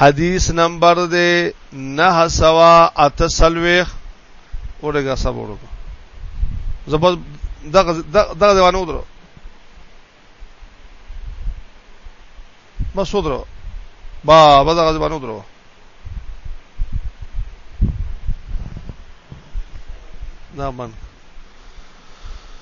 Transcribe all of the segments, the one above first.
حدیث نمبر دے نہ سوا اتسلویخ اورګه صبر وکړه زبر دغه دغه دیوانه ودرو بس ودرو با با دغه دیوانه ودرو نه من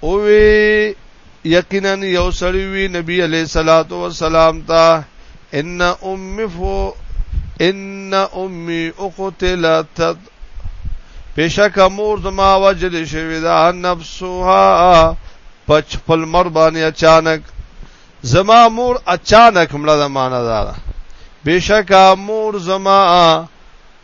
او وی یقینا یو سړی وی نبی علیہ الصلات والسلام تا ان ام فو ان امي اقتلت پیشک مور زما وجل شوی دا نفسها پچ پل مر باندې اچانک زما مور اچانک مړه د معنا دا بشکا مور زما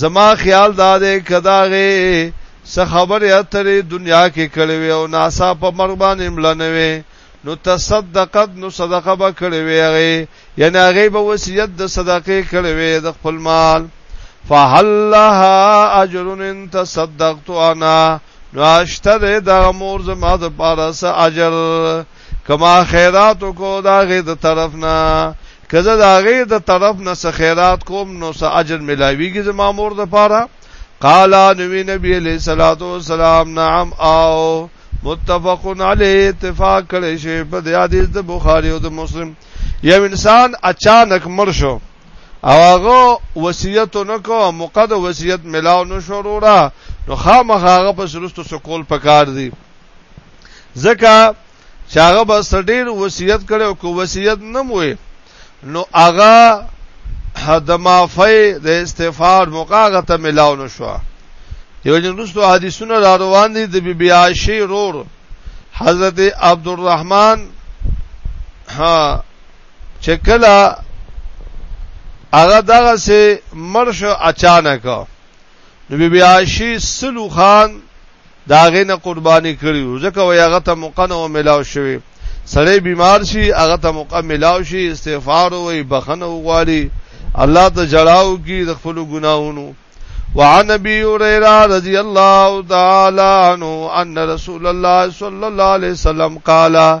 زما خیال دا دی کداغه څه خبره اترې دنیا کې کړې وي او ناسا په مرګ باندې ملنه وي نو تصدقت نو صدقه به کړې وي هغه یعنی هغه به وصیت د صدقې کړې وي د خپل مال فهل لها اجر ان تصدقت انا نو اشتر د مور زما د پاره سه اجر کما خیرات کو داغه د طرف نه که زه د هغې د طرف نه څه خیرات کوم نو څه اجر ملاویږي زما مور د پاره قال نبی نبی علیہ الصلوۃ والسلام نعم او متفق علی اتفاق کړي شی په حدیث د بخاری او د مسلم یو انسان اچانک مر شو او هغه وصیت نکو مقد وصیت ملاو نو شورورا نو خامخ هغه په سرستو سکول پکار دی ځکه چې هغه به سړي وصیت کړي او کو وصیت نه موي نو هغه د معافی د استغفار مقاغه ته ملاو نشو دیو جن رسو حدیثونه را روان دي د بی بی عائشه رور حضرت عبدالرحمن ها چې کله هغه دغه سه مرش اچانک نو بی بی عائشه سلو خان داغه نه قرباني کړی ځکه وای هغه ته موقع نه ملاو شوی سړی بیمار شي هغه ته موقع ملاو شي استغفار وای بخنه وغواړي الله ته جړاو کی د خپل ګناهونو وعن ابي هريره رضي الله تعالى عنه ان رسول الله صلى الله عليه وسلم قال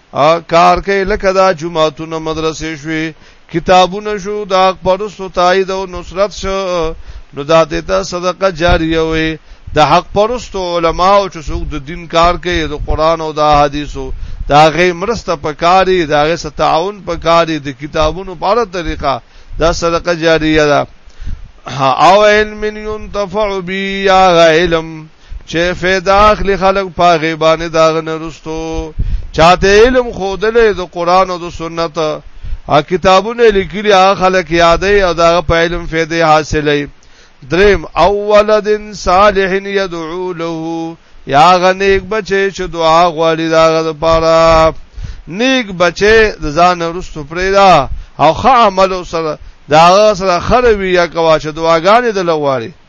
کار کوي لکه دا جمعهتون مدرسې شوي کتابونه شو د حق پرستو تایید او نصرت شو نو دا ته صدقه جاریه وي د حق پرستو علما او چې څوک د دین کار کوي د قران او د احادیثو دا غي مرسته پکاري دا غي ستعاون پکاري د کتابونو په اړه طریقه دا صدقه جاریه ده او علم ينتفع بي یا علم چې فیدا اخلي خلق پاغه باندې داغه نرستو چاته علم خودلې د قران او د سنت ا کتابونه لیکلي هغه خلق یادې او داغه په علم فیدې حاصلې دریم اولد صالح يدعو له یا غنیک بچي چې دعا غواړي داغه لپاره نیک بچي د ځان رستو پرېدا او ښه عمل سره دا سره خروي یا کوا چې دعاګانې د لواري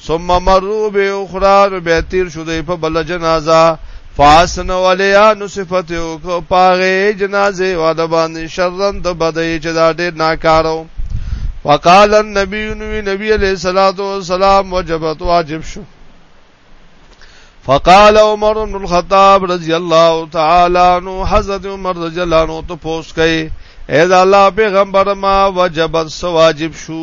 ثم مرو به اخرى نو بیا تیر شو دی په بل جنازه فاسن ولیا نو صفت یو کو پاغه جنازه و د باندې شرن د بدای چې دا ډېر ناکارو وقال النبي نبی علیہ الصلوۃ والسلام وجبت واجب شو فقال عمر بن الخطاب رضی الله تعالی عنہ حضرت عمر رضی الله عنہ ته پوس کئ اے دا الله پیغمبر ما وجبت سواجب شو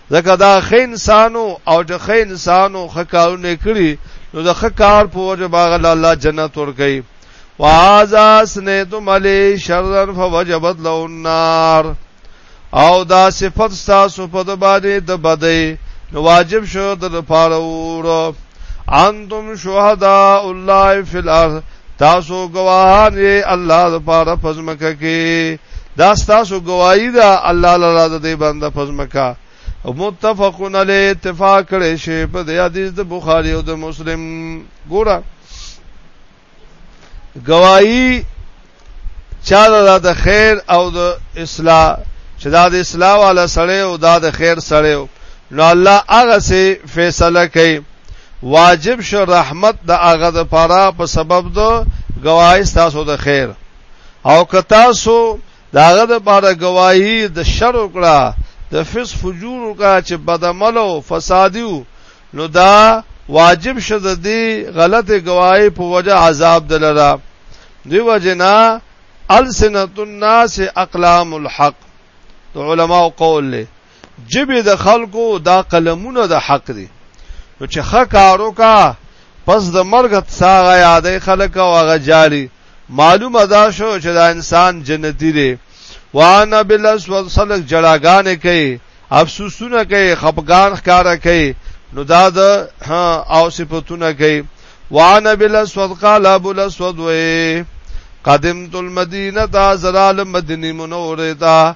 ځکه دا ښه انسان وو او چې ښه انسان وو، ښه کارونه یې کړي، نو د ښه کار په وجه به هغه له الله جنت ورکوي. وهذا اثنیتم علیه شرا فوجبت له النار او دا صفت ستاسو په د باندې د بدۍ نو واجب شو د لپاره اور انتم شهداء الله فی الارض تاسو گواهان یې الله د پاره پزمکه کې دا تاسو گواہی ده الله لاله د دې بنده پزمکه او متفقون علی اتفاق کړي شی په دې حدیث د بخاری او د مسلم ګوره گواہی چا دا د خیر او د اصلاح چې دا د اصلاح والا سره او دا د خیر سره نو الله هغه سي فیصله کوي واجب شو رحمت د هغه د پاره په سبب دو گواہی تاسو د خیر او که تاسو داغه د پاره گواہی د شر وکړه د فس فجور وکړه چې بدعمل او فسادیو نو دا واجب شد دی غلط گواہی په وجه عذاب دلرا دی وجنا السنت الناس اقلام الحق د علماء قول له جبه د خلکو دا قلمونه د حق دي نو چې خکارو کا پس د مرګ ساغه یادې خلک او هغه جالي معلومه دا شو چې دا انسان جنتی دی وانا بلس وصلک جړاګان کوي افسوسونه کوي خپګان ښکارا کوي نو دا د او صفاتونه کوي وانا بلس وقال ابو الاسود وي قدمت المدینه تا زلال مدنی منوره تا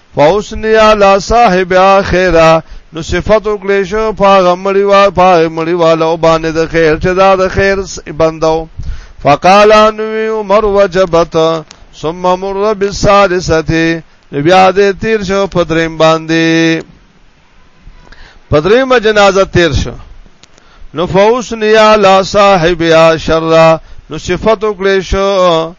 فوسنی علی صاحب اخره نو صفات وکړې شو پاغه مړی وا پاغه مړی والا او باندې د خیر چې دا د خیر بندو فقال انو عمر وجبت ثم مر بالثالثه بیا دې تیر شو پدریم باندې پدریمه جنازه تیر شو نو فوسنی علی صاحب یا شر نو صفات وکړې شو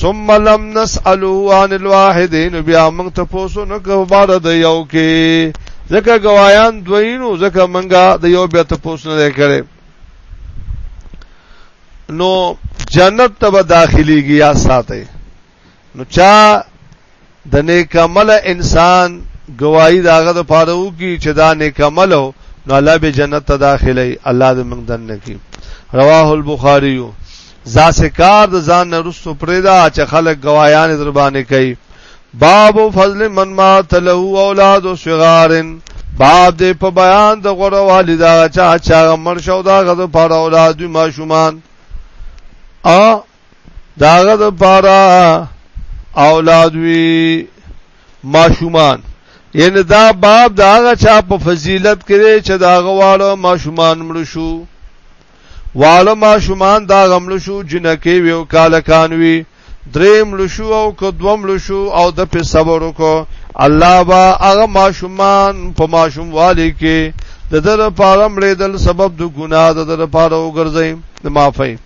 ثم لم نسالو عن الواحدين بیا موږ ته پوسو نه کو بار د یو کې ځکه گوايان دوینو ځکه منګه د یو بیا ته پوسو نه کړي نو جنت ته داخليږي یا ساته نو چا د نیکمل انسان گواہی داغه د پاره وو کی چې دا نیکمل نو الله به جنت ته داخلي الله دې موږ دنه کی رواه البخاری ځاسه کار د ځان نه رسو پرېدا چې خلک گوايان در باندې کوي باب فضل من ما تلو اولاد صغارن باب دې په بیان د غره والدا چا چا مرشو دا غد پر اولاد ما شومان ا داغه د پارا اولاد وی ماشومان یعنی دا باب داغه چا په فضیلت کې چې داغه واړو ماشومان مړ شو واړو ماشومان دا غمل شو جنکه ویو کال کانوي دریم لشو او کو دوم لشو او د په صبر وکړو الله با هغه ماشومان په ماشوم والی کې د در پاره مړېدل سبب د ګناه د در پاره وګرځي د معافی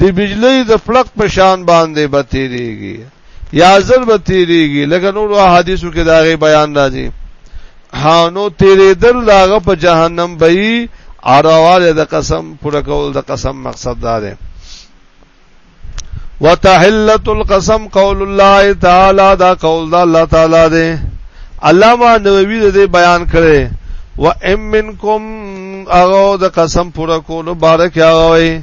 د بجلی د فلق په شان باندې به تیریږي یا زر به تیریږي لکه نور حدیثو کې داغه بیان راځي هانو تیرې دل داغه په جهنم به ای اړواله د قسم پر کول د قسم مقصد دا دی وتحلت القسم قول الله تعالی دا قول دا الله تعالی دی علامه نووي دې بیان کړي و ام منکم اغه د قسم پر کول بارک یاوي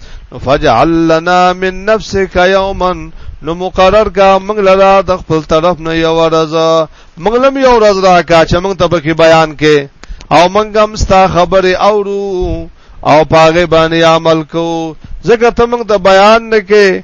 نو فجعل لنا من نفسك يوما نو مقرر کا موږ لرا د خپل طرف نه یو ورځ موږ لم یو ورځ راکا چې موږ ته پکې بیان کې او موږ هم ستا خبره اورو او پاغه باندې عمل کو ځکه ته موږ ته بیان نه کې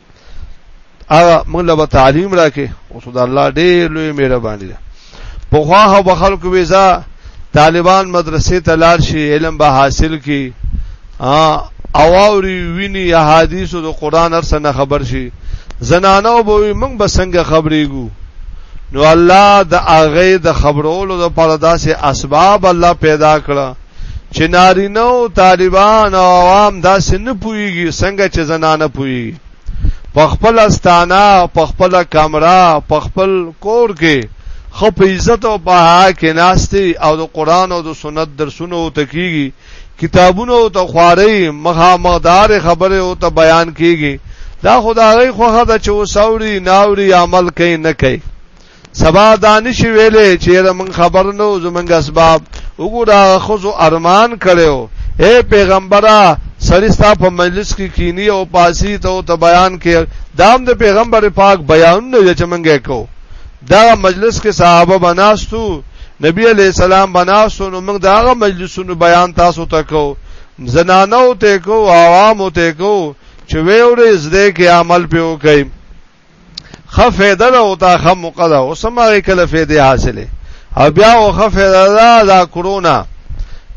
هغه موږ له تعلیم راکې او صد الله ډېر لوی مهرباني ده په خوا هو بخل کو ویزا طالبان مدرسې ته لاړ شي علم به حاصل کی او اوري ویني احادیث او قران هر څه خبر شي زنانو به موږ به څنګه خبرېګو نو الله د اغه د خبرولو د پاره داسې اسباب الله پیدا کړه چې نارینه او طالبان او عوام داسې نه پويږي څنګه چې زنانه پويږي په خپل استانه په خپل کمره په خپل کور کې خو په عزت او بها کې ناشتي او د قران او د سنت درسونه او تکیږي کتابونه او ته خواري مخه مقدار خبره او ته بیان کیږي دا خدای خو هدا چې وسوري ناوري عمل کوي نه کوي سبا دانش ویلې چې یره من خبر نو زمنګ اسباب وګوره خو ارمان کړو اے پیغمبره سرستا په مجلس کې کی کینی او پاسی ته او ته بیان کې دام د دا پیغمبر پاک بیان نه چې منګه کو دا مجلس کې صحابه بناستو نبی علی السلام بناستو نو موږ داغه مجلسونو بیان تاسو ته کو زنانو ته کو عوامو ته کو چې ویورې زده کې عمل پیو کوي خفیده ده او تا خمقه ده او سماغی کل فیده حاصله او بیا او خفیده ده دا کرونا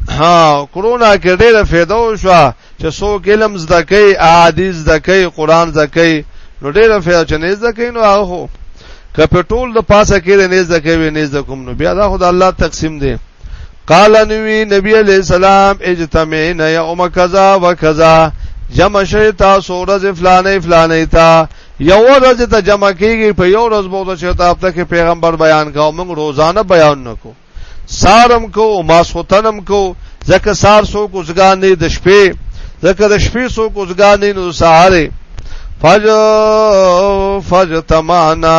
ها کرونا کې ډېره فیده او شو چې څوک علم زده کوي احادیث زده کوي قران زده کوي نو ډېره فیده چې نه زده کوي نو هغه هو کپټول د پاسه کې نه زده کوي نه زده کوم نو بیا دا خدای الله تقسیم دی قال نبی نبی علیہ السلام اجتمعین یوم کذا و کذا جمع شوی تاسو ورځ فلانه فلانه تا یو ورځ ته جمع کیږي په یو ورځ بوته چې ته هفته کې پیغمبر بیان کاو موږ روزانه بیان نکو سارم کو ماسوتنم کو ځکه سار سو کوزګان نه د شپې ځکه د شپې سو کوزګان نه نو سهارې فجر فجر تمانا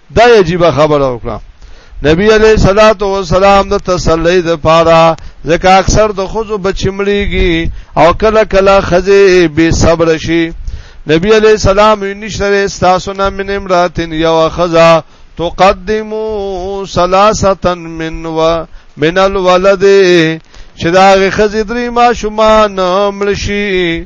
دا عجیب خبره وکړه نبی علیہ الصلات والسلام د تسلی د پاره ځکه اکثر د خوځو بچمړيږي او کله کله خزه به صبر شي نبی علیہ السلام نشره تاسو نه من امراتن یو خزا تقدمو ثلاثه من و من الولد چې دا غي خزې درې ما شومان ملشي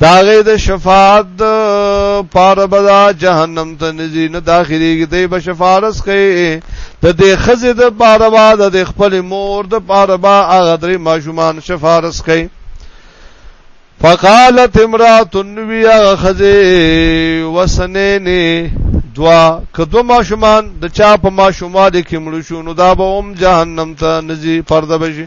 داغه د شفاعت پار بدا جهنم ته نزي نه داخليږي دی به شفارس کوي د دې خزه د پار با د خپل مور د پار با هغه درې ماشومان شفارس کوي فقالت امرات النبي خزه وسنيني دوا کدو ماشومان د چا په ماشومه د کې مړ شو نو دا به هم جهنم ته نزي پرده بشي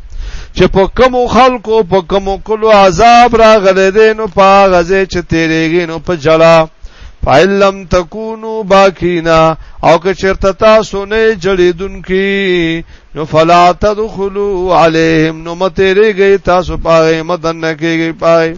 چې په کوم خلکو په کوم کلو عذاب راغلی دی نو په غزه چې تیرېږي نو په جلا فعلم تکونو باکینا او که چرته تاسو نه جړیدون کی نو فلا تدخلوا علیهم نو متریږي تاسو پاره مدن کېږي پاره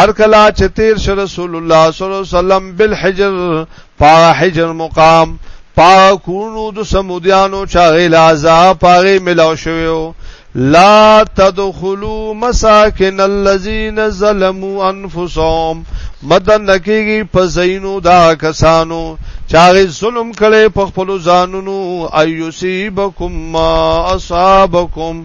ار کلا چې تیر شه رسول الله صلی الله علیه وسلم بالحجر پا حجر مقام پا کونو د سمودیانو چا غیل عذاب پاغي ملاو شویو لا تدخلوا مساکن الذين ظلموا انفسهم مدن نکیږي په زینو دا کسانو چاغه ظلم کړي په خپل ځانونو ايوسيبکم ما اصابکم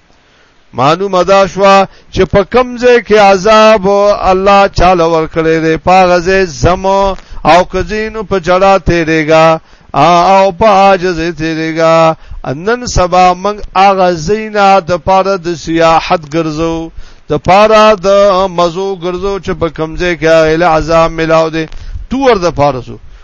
معلومه دا شوا چې په کم ځای کې عذاب الله چاله ور کړی دی پاغه ځای زم او کزینو په جړا تیرېګا او په عاجز تیرېګا انن سبا موږ اغه زینا د پاره د سیاحت ګرځو د پاره د مزو ګرځو چې په کم ځای کې اله عذاب ملاو دی تور د پاره سو